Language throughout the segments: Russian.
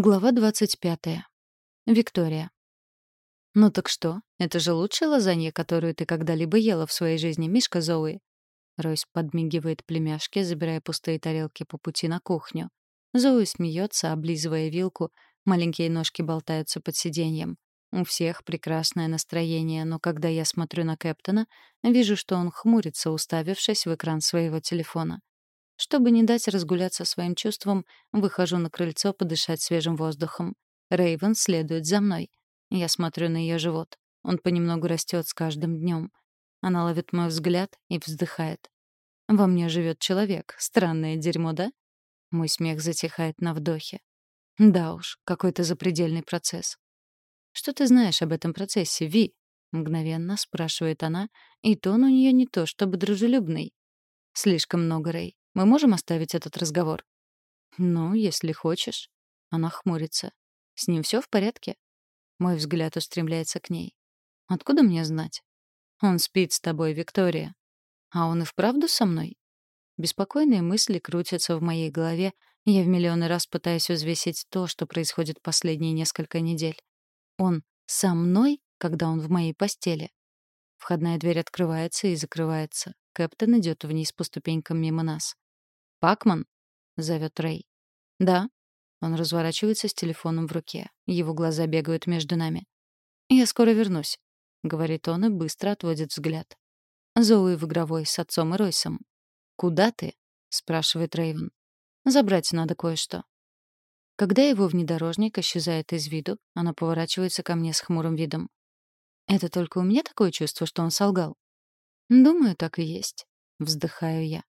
Глава 25. Виктория. «Ну так что, это же лучшая лазанья, которую ты когда-либо ела в своей жизни, Мишка Зоуи?» Ройс подмигивает племяшке, забирая пустые тарелки по пути на кухню. Зоуи смеется, облизывая вилку, маленькие ножки болтаются под сиденьем. У всех прекрасное настроение, но когда я смотрю на Кэптона, вижу, что он хмурится, уставившись в экран своего телефона. Чтобы не дать разгуляться своим чувствам, выхожу на крыльцо подышать свежим воздухом. Рейвен следует за мной. Я смотрю на ее живот. Он понемногу растет с каждым днем. Она ловит мой взгляд и вздыхает. Во мне живет человек. Странное дерьмо, да? Мой смех затихает на вдохе. Да уж, какой-то запредельный процесс. Что ты знаешь об этом процессе, Ви? Мгновенно спрашивает она, и тон у нее не то, чтобы дружелюбный. Слишком много, Рей. Мы можем оставить этот разговор? Ну, если хочешь. Она хмурится. С ним все в порядке? Мой взгляд устремляется к ней. Откуда мне знать? Он спит с тобой, Виктория. А он и вправду со мной? Беспокойные мысли крутятся в моей голове, я в миллионы раз пытаюсь взвесить то, что происходит последние несколько недель. Он со мной, когда он в моей постели. Входная дверь открывается и закрывается. Кэптен идет вниз по ступенькам мимо нас. «Пакман?» — зовет Рэй. «Да». Он разворачивается с телефоном в руке. Его глаза бегают между нами. «Я скоро вернусь», — говорит он и быстро отводит взгляд. Зоуи в игровой с отцом и Ройсом. «Куда ты?» — спрашивает Рейвен. «Забрать надо кое-что». Когда его внедорожник исчезает из виду, она поворачивается ко мне с хмурым видом. «Это только у меня такое чувство, что он солгал?» «Думаю, так и есть», — вздыхаю я.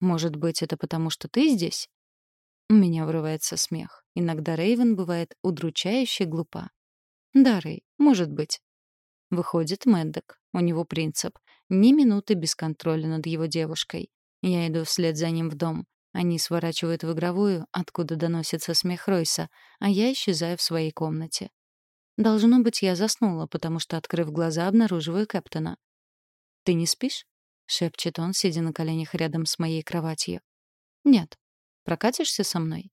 Может быть, это потому, что ты здесь? У меня вырывается смех. Иногда Рейвен бывает удручающе глупа. Да, Рей, может быть. Выходит Мэддок. У него принцип. Ни минуты без контроля над его девушкой. Я иду вслед за ним в дом. Они сворачивают в игровую, откуда доносится смех Ройса, а я исчезаю в своей комнате. Должно быть, я заснула, потому что, открыв глаза, обнаруживаю Кэптона. «Ты не спишь?» — шепчет он, сидя на коленях рядом с моей кроватью. «Нет. Прокатишься со мной?»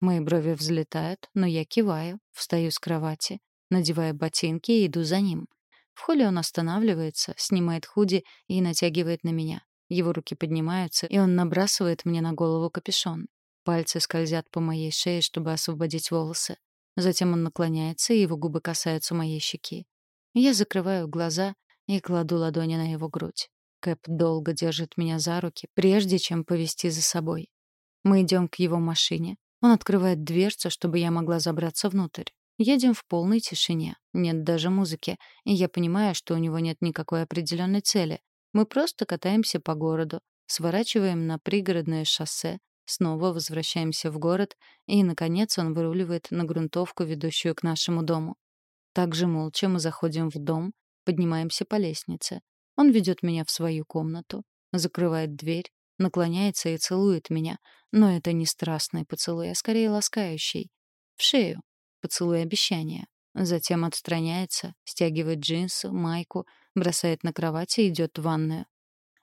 Мои брови взлетают, но я киваю, встаю с кровати, надеваю ботинки и иду за ним. В холле он останавливается, снимает худи и натягивает на меня. Его руки поднимаются, и он набрасывает мне на голову капюшон. Пальцы скользят по моей шее, чтобы освободить волосы. Затем он наклоняется, и его губы касаются моей щеки. Я закрываю глаза и кладу ладони на его грудь. Кэп долго держит меня за руки, прежде чем повести за собой. Мы идем к его машине. Он открывает дверцу, чтобы я могла забраться внутрь. Едем в полной тишине. Нет даже музыки. И я понимаю, что у него нет никакой определенной цели. Мы просто катаемся по городу, сворачиваем на пригородное шоссе, снова возвращаемся в город, и, наконец, он выруливает на грунтовку, ведущую к нашему дому. Также молча мы заходим в дом, поднимаемся по лестнице. Он ведет меня в свою комнату, закрывает дверь, наклоняется и целует меня, но это не страстный поцелуй, а скорее ласкающий. В шею. Поцелуй обещания. Затем отстраняется, стягивает джинсы, майку, бросает на кровать и идет в ванную.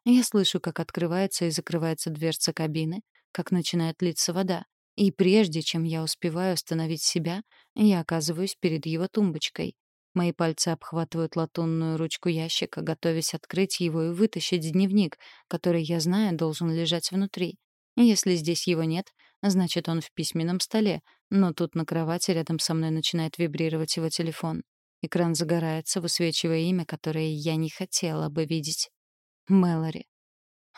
Я слышу, как открывается и закрывается дверца кабины, как начинает литься вода. И прежде чем я успеваю остановить себя, я оказываюсь перед его тумбочкой. Мои пальцы обхватывают латунную ручку ящика, готовясь открыть его и вытащить дневник, который, я знаю, должен лежать внутри. Если здесь его нет, значит, он в письменном столе, но тут на кровати рядом со мной начинает вибрировать его телефон. Экран загорается, высвечивая имя, которое я не хотела бы видеть. Мэлори.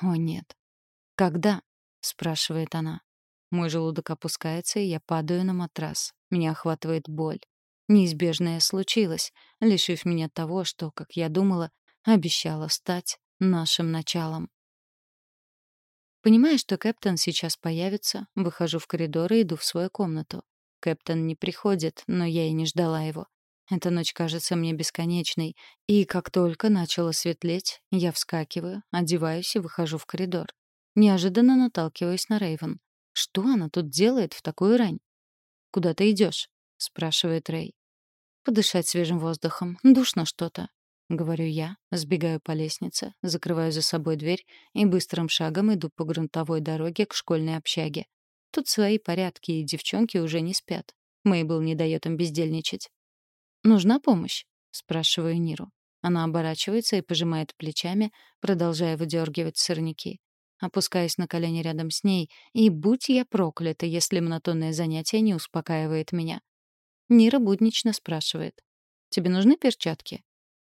О, нет. «Когда?» — спрашивает она. Мой желудок опускается, и я падаю на матрас. Меня охватывает боль. Неизбежное случилось, лишив меня того, что, как я думала, обещало стать нашим началом. Понимая, что Кэптон сейчас появится, выхожу в коридор и иду в свою комнату. Кэптон не приходит, но я и не ждала его. Эта ночь кажется мне бесконечной, и как только начало светлеть, я вскакиваю, одеваюсь и выхожу в коридор. Неожиданно наталкиваюсь на Рейвен. Что она тут делает в такую рань? «Куда ты идешь? спрашивает Рэй. Подышать свежим воздухом. Душно что-то. Говорю я, сбегаю по лестнице, закрываю за собой дверь и быстрым шагом иду по грунтовой дороге к школьной общаге. Тут свои порядки, и девчонки уже не спят. Мейбл не дает им бездельничать. «Нужна помощь?» — спрашиваю Ниру. Она оборачивается и пожимает плечами, продолжая выдергивать сырники. Опускаясь на колени рядом с ней, и будь я проклята, если монотонное занятие не успокаивает меня. Нира буднично спрашивает. «Тебе нужны перчатки?»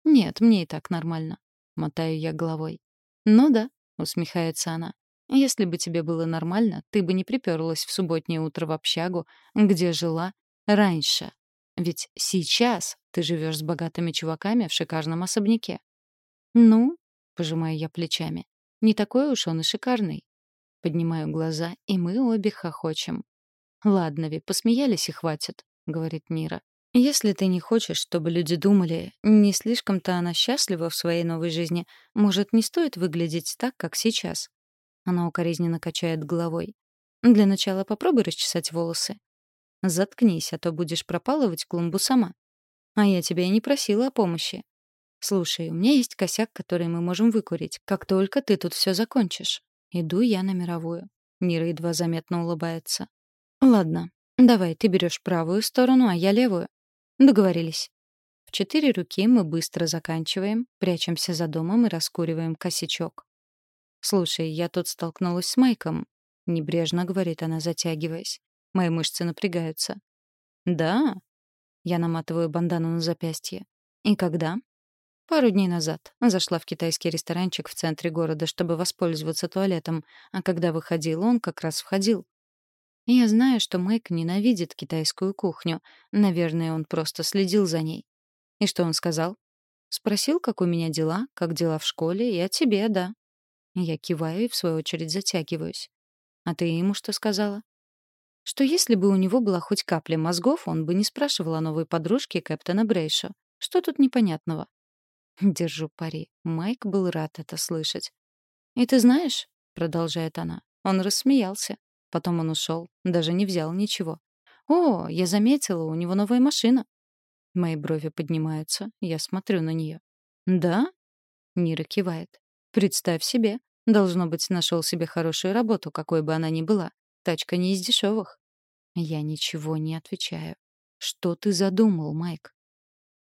«Нет, мне и так нормально». Мотаю я головой. «Ну да», — усмехается она. «Если бы тебе было нормально, ты бы не приперлась в субботнее утро в общагу, где жила раньше. Ведь сейчас ты живешь с богатыми чуваками в шикарном особняке». «Ну?» — пожимаю я плечами. «Не такой уж он и шикарный». Поднимаю глаза, и мы обе хохочем. «Ладно, Ви, посмеялись и хватит», — говорит Нира. Если ты не хочешь, чтобы люди думали, не слишком-то она счастлива в своей новой жизни, может, не стоит выглядеть так, как сейчас. Она укоризненно качает головой. Для начала попробуй расчесать волосы. Заткнись, а то будешь пропалывать клумбу сама. А я тебя и не просила о помощи. Слушай, у меня есть косяк, который мы можем выкурить, как только ты тут все закончишь. Иду я на мировую. Нира едва заметно улыбается. Ладно, давай, ты берешь правую сторону, а я левую. Договорились. В четыре руки мы быстро заканчиваем, прячемся за домом и раскуриваем косячок. «Слушай, я тут столкнулась с Майком», — небрежно говорит она, затягиваясь. Мои мышцы напрягаются. «Да?» Я наматываю бандану на запястье. «И когда?» Пару дней назад. Зашла в китайский ресторанчик в центре города, чтобы воспользоваться туалетом, а когда выходила, он как раз входил. Я знаю, что Майк ненавидит китайскую кухню. Наверное, он просто следил за ней. И что он сказал? Спросил, как у меня дела, как дела в школе, и о тебе, да. Я киваю и, в свою очередь, затягиваюсь. А ты ему что сказала? Что если бы у него была хоть капля мозгов, он бы не спрашивал о новой подружке Кэптона Брейша. Что тут непонятного? Держу пари. Майк был рад это слышать. «И ты знаешь», — продолжает она, — он рассмеялся. Потом он ушел, даже не взял ничего. «О, я заметила, у него новая машина». Мои брови поднимаются, я смотрю на нее. «Да?» Нира кивает. «Представь себе, должно быть, нашел себе хорошую работу, какой бы она ни была. Тачка не из дешевых». Я ничего не отвечаю. «Что ты задумал, Майк?»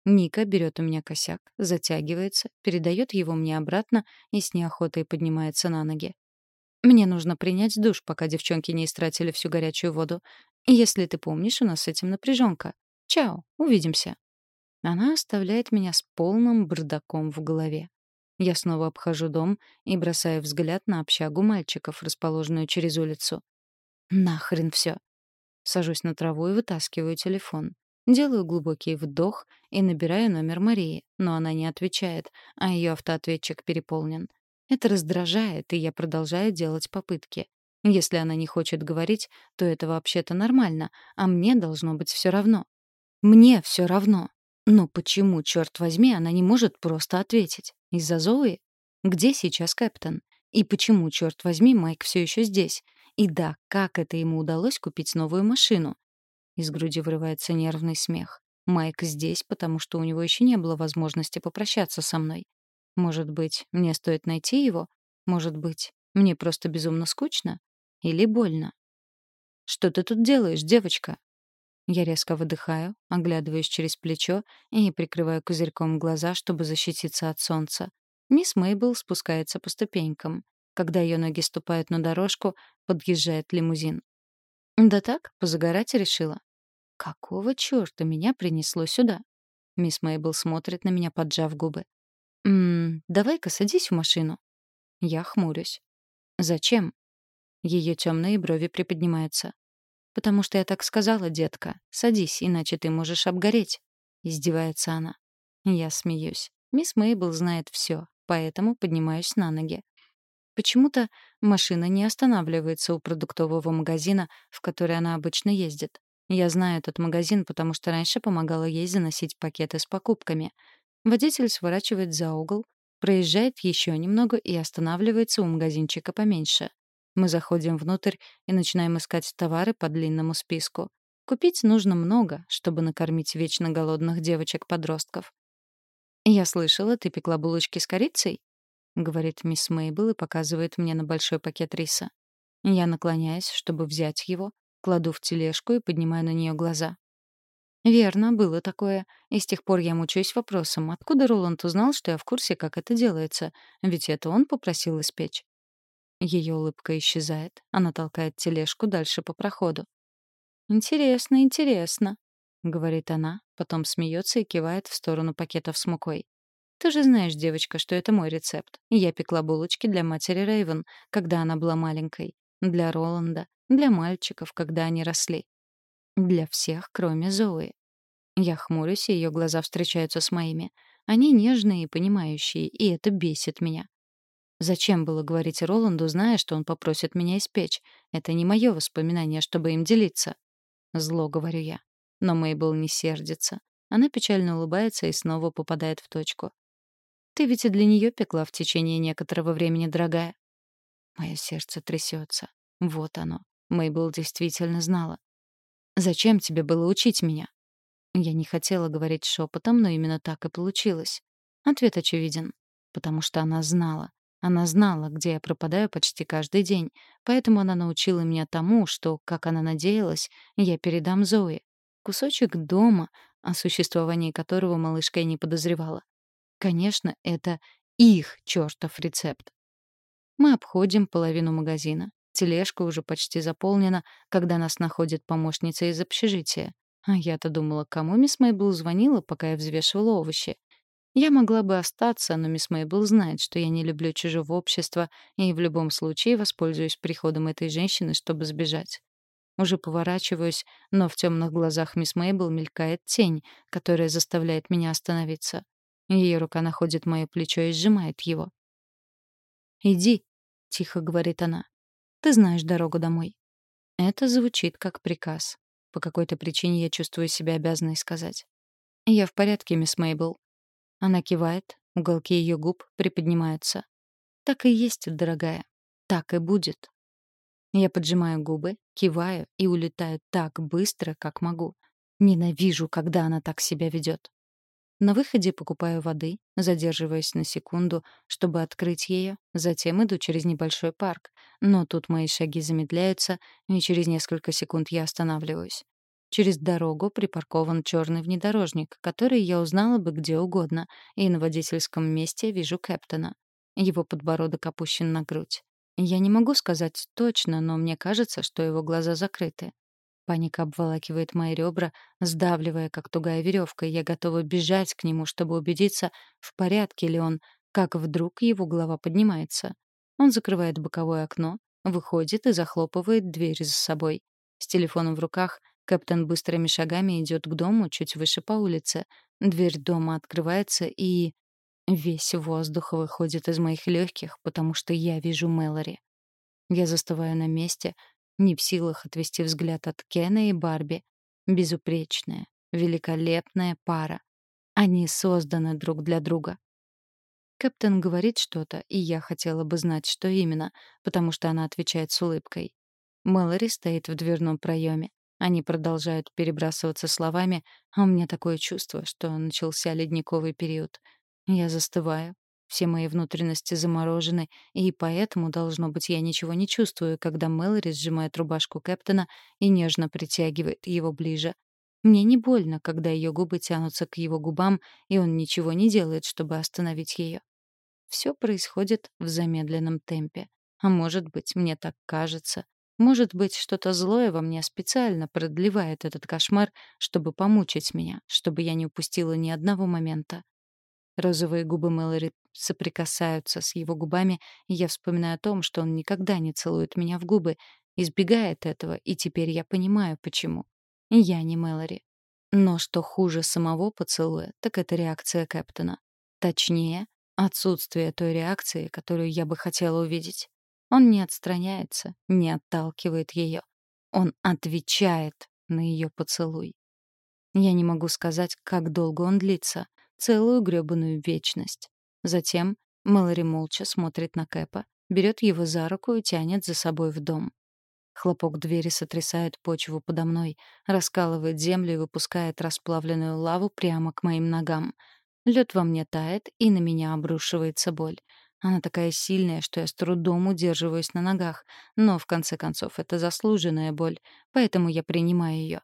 Ника берет у меня косяк, затягивается, передает его мне обратно и с неохотой поднимается на ноги. Мне нужно принять душ, пока девчонки не истратили всю горячую воду. Если ты помнишь, у нас с этим напряженка. Чао, увидимся. Она оставляет меня с полным бардаком в голове. Я снова обхожу дом и бросаю взгляд на общагу мальчиков, расположенную через улицу. Нахрен все. Сажусь на траву и вытаскиваю телефон. Делаю глубокий вдох и набираю номер Марии, но она не отвечает, а ее автоответчик переполнен. Это раздражает, и я продолжаю делать попытки. Если она не хочет говорить, то это вообще-то нормально, а мне должно быть все равно. Мне все равно. Но почему, черт возьми, она не может просто ответить? Из-за Зои? Где сейчас Кэптон? И почему, черт возьми, Майк все еще здесь? И да, как это ему удалось купить новую машину? Из груди вырывается нервный смех. Майк здесь, потому что у него еще не было возможности попрощаться со мной. Может быть, мне стоит найти его? Может быть, мне просто безумно скучно? Или больно? «Что ты тут делаешь, девочка?» Я резко выдыхаю, оглядываюсь через плечо и прикрываю козырьком глаза, чтобы защититься от солнца. Мисс Мейбл спускается по ступенькам. Когда ее ноги ступают на дорожку, подъезжает лимузин. Да так, позагорать решила. Какого чёрта меня принесло сюда? Мисс Мейбл смотрит на меня, поджав губы. «Ммм, давай-ка садись в машину». Я хмурюсь. «Зачем?» Ее темные брови приподнимаются. «Потому что я так сказала, детка. Садись, иначе ты можешь обгореть». Издевается она. Я смеюсь. Мисс Мейбл знает все, поэтому поднимаюсь на ноги. Почему-то машина не останавливается у продуктового магазина, в который она обычно ездит. Я знаю этот магазин, потому что раньше помогала ей заносить пакеты с покупками. Водитель сворачивает за угол, проезжает еще немного и останавливается у магазинчика поменьше. Мы заходим внутрь и начинаем искать товары по длинному списку. Купить нужно много, чтобы накормить вечно голодных девочек-подростков. «Я слышала, ты пекла булочки с корицей?» — говорит мисс Мейбл и показывает мне на большой пакет риса. Я наклоняюсь, чтобы взять его, кладу в тележку и поднимаю на нее глаза. Верно, было такое. И с тех пор я мучаюсь вопросом, откуда Роланд узнал, что я в курсе, как это делается? Ведь это он попросил испечь. Ее улыбка исчезает. Она толкает тележку дальше по проходу. «Интересно, интересно», — говорит она, потом смеется и кивает в сторону пакетов с мукой. «Ты же знаешь, девочка, что это мой рецепт. Я пекла булочки для матери Рейвен, когда она была маленькой, для Роланда, для мальчиков, когда они росли. Для всех, кроме Зои. Я хмурюсь, и ее глаза встречаются с моими. Они нежные и понимающие, и это бесит меня. Зачем было говорить Роланду, зная, что он попросит меня испечь? Это не мое воспоминание, чтобы им делиться. Зло, говорю я. Но Мейбл не сердится. Она печально улыбается и снова попадает в точку. Ты ведь и для нее пекла в течение некоторого времени, дорогая. Мое сердце трясется. Вот оно. Мейбл действительно знала. Зачем тебе было учить меня? Я не хотела говорить шепотом, но именно так и получилось. Ответ очевиден. Потому что она знала. Она знала, где я пропадаю почти каждый день, поэтому она научила меня тому, что, как она надеялась, я передам Зоe. Кусочек дома, о существовании которого малышка и не подозревала. Конечно, это их чертов рецепт. Мы обходим половину магазина. Тележка уже почти заполнена, когда нас находит помощница из общежития. А я-то думала, кому мисс Мейбл звонила, пока я взвешивала овощи. Я могла бы остаться, но мисс Мейбл знает, что я не люблю чужого общества и в любом случае воспользуюсь приходом этой женщины, чтобы сбежать. Уже поворачиваюсь, но в темных глазах мисс Мейбл мелькает тень, которая заставляет меня остановиться. Ее рука находит мое плечо и сжимает его. «Иди», — тихо говорит она. «Ты знаешь дорогу домой». Это звучит как приказ. По какой-то причине я чувствую себя обязанной сказать. «Я в порядке, мисс Мейбл». Она кивает, уголки ее губ приподнимаются. «Так и есть, дорогая. Так и будет». Я поджимаю губы, киваю и улетаю так быстро, как могу. Ненавижу, когда она так себя ведет. На выходе покупаю воды, задерживаясь на секунду, чтобы открыть ее, затем иду через небольшой парк. Но тут мои шаги замедляются, и через несколько секунд я останавливаюсь. Через дорогу припаркован черный внедорожник, который я узнала бы где угодно, и на водительском месте вижу Кэптона. Его подбородок опущен на грудь. Я не могу сказать точно, но мне кажется, что его глаза закрыты. Паника обволакивает мои ребра, сдавливая, как тугая веревка, и я готова бежать к нему, чтобы убедиться, в порядке ли он, как вдруг его голова поднимается. Он закрывает боковое окно, выходит и захлопывает дверь за собой. С телефоном в руках Кэптон быстрыми шагами идет к дому, чуть выше по улице. Дверь дома открывается, и... Весь воздух выходит из моих легких, потому что я вижу Мэлори. Я застываю на месте, не в силах отвести взгляд от Кена и Барби. Безупречная, великолепная пара. Они созданы друг для друга. Кэптен говорит что-то, и я хотела бы знать, что именно, потому что она отвечает с улыбкой. Мэлори стоит в дверном проеме. Они продолжают перебрасываться словами, а у меня такое чувство, что начался ледниковый период. Я застываю, все мои внутренности заморожены, и поэтому, должно быть, я ничего не чувствую, когда Мэлори сжимает рубашку Кэптона и нежно притягивает его ближе. Мне не больно, когда ее губы тянутся к его губам, и он ничего не делает, чтобы остановить ее. Все происходит в замедленном темпе. А может быть, мне так кажется. Может быть, что-то злое во мне специально продлевает этот кошмар, чтобы помучить меня, чтобы я не упустила ни одного момента. Розовые губы Мэлори соприкасаются с его губами, и я вспоминаю о том, что он никогда не целует меня в губы, избегает этого, и теперь я понимаю, почему. Я не Мэлори. Но что хуже самого поцелуя, так это реакция Кэптона. Точнее, отсутствие той реакции, которую я бы хотела увидеть. Он не отстраняется, не отталкивает ее. Он отвечает на ее поцелуй. Я не могу сказать, как долго он длится — целую грёбаную вечность. Затем Мэлори молча смотрит на Кэпа, берет его за руку и тянет за собой в дом. Хлопок двери сотрясает почву подо мной, раскалывает землю и выпускает расплавленную лаву прямо к моим ногам. Лед во мне тает, и на меня обрушивается боль. Она такая сильная, что я с трудом удерживаюсь на ногах, но в конце концов это заслуженная боль, поэтому я принимаю ее.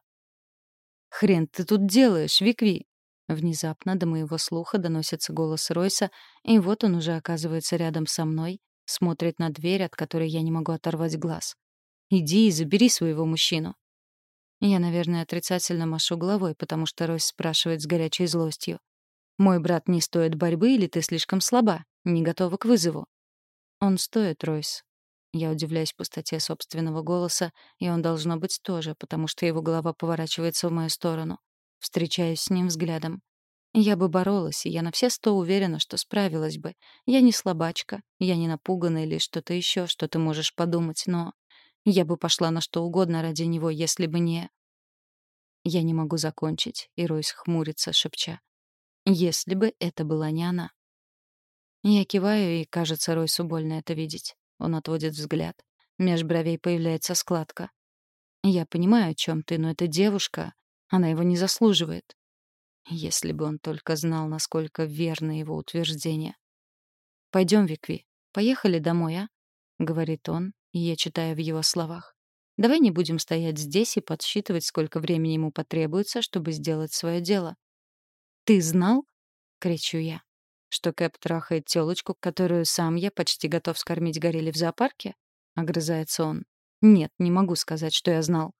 хрен ты тут делаешь, Викви?» Внезапно до моего слуха доносится голос Ройса, и вот он уже оказывается рядом со мной, смотрит на дверь, от которой я не могу оторвать глаз. «Иди и забери своего мужчину». Я, наверное, отрицательно машу головой, потому что Ройс спрашивает с горячей злостью. «Мой брат не стоит борьбы или ты слишком слаба? Не готова к вызову?» «Он стоит, Ройс». Я удивляюсь пустоте собственного голоса, и он должно быть тоже, потому что его голова поворачивается в мою сторону. Встречаюсь с ним взглядом. Я бы боролась, и я на все сто уверена, что справилась бы. Я не слабачка, я не напугана или что-то еще, что ты можешь подумать, но... Я бы пошла на что угодно ради него, если бы не... Я не могу закончить, и Ройс хмурится, шепча. Если бы это была не она. Я киваю, и, кажется, Ройсу больно это видеть. Он отводит взгляд. Меж бровей появляется складка. Я понимаю, о чем ты, но эта девушка... Она его не заслуживает. Если бы он только знал, насколько верно его утверждение. «Пойдем, Викви. Поехали домой, а?» — говорит он, и я читаю в его словах. «Давай не будем стоять здесь и подсчитывать, сколько времени ему потребуется, чтобы сделать свое дело». «Ты знал?» — кричу я. «Что Кэп трахает тёлочку, которую сам я почти готов скормить горели в зоопарке?» — огрызается он. «Нет, не могу сказать, что я знал.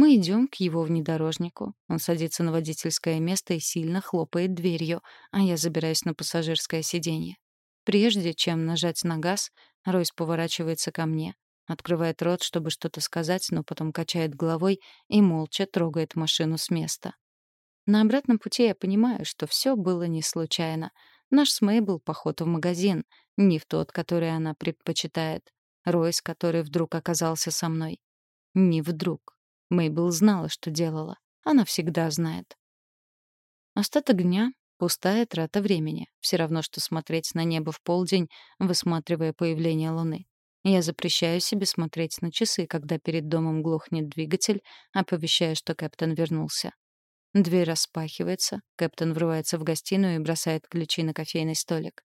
Мы идем к его внедорожнику. Он садится на водительское место и сильно хлопает дверью, а я забираюсь на пассажирское сиденье. Прежде чем нажать на газ, Ройс поворачивается ко мне, открывает рот, чтобы что-то сказать, но потом качает головой и молча трогает машину с места. На обратном пути я понимаю, что все было не случайно. Наш с Мэй поход в магазин, не в тот, который она предпочитает. Ройс, который вдруг оказался со мной. Не вдруг. Мейбл знала, что делала. Она всегда знает. Остаток дня — пустая трата времени. Все равно, что смотреть на небо в полдень, высматривая появление луны. Я запрещаю себе смотреть на часы, когда перед домом глохнет двигатель, оповещая, что Кэптон вернулся. Дверь распахивается, Кэптон врывается в гостиную и бросает ключи на кофейный столик.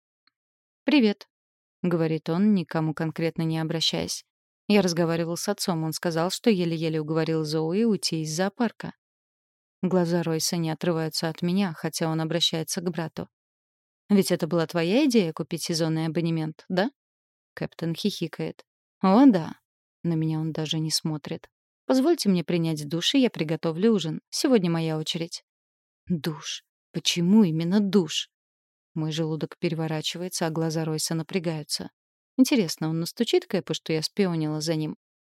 «Привет», — говорит он, никому конкретно не обращаясь. Я разговаривал с отцом, он сказал, что еле-еле уговорил Зоуи уйти из зоопарка. Глаза Ройса не отрываются от меня, хотя он обращается к брату. «Ведь это была твоя идея купить сезонный абонемент, да?» Кэптон хихикает. «О, да». На меня он даже не смотрит. «Позвольте мне принять душ, и я приготовлю ужин. Сегодня моя очередь». «Душ? Почему именно душ?» Мой желудок переворачивается, а глаза Ройса напрягаются. Интересно, он настучит Кэпу, что я спионила за ним?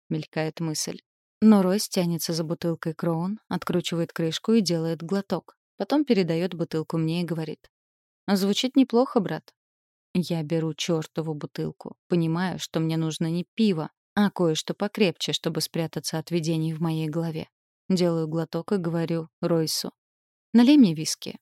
Мелькает мысль. Но Ройс тянется за бутылкой Кроун, откручивает крышку и делает глоток. Потом передает бутылку мне и говорит. «Звучит неплохо, брат». Я беру чертову бутылку. Понимаю, что мне нужно не пиво, а кое-что покрепче, чтобы спрятаться от видений в моей голове. Делаю глоток и говорю Ройсу. «Налей мне виски.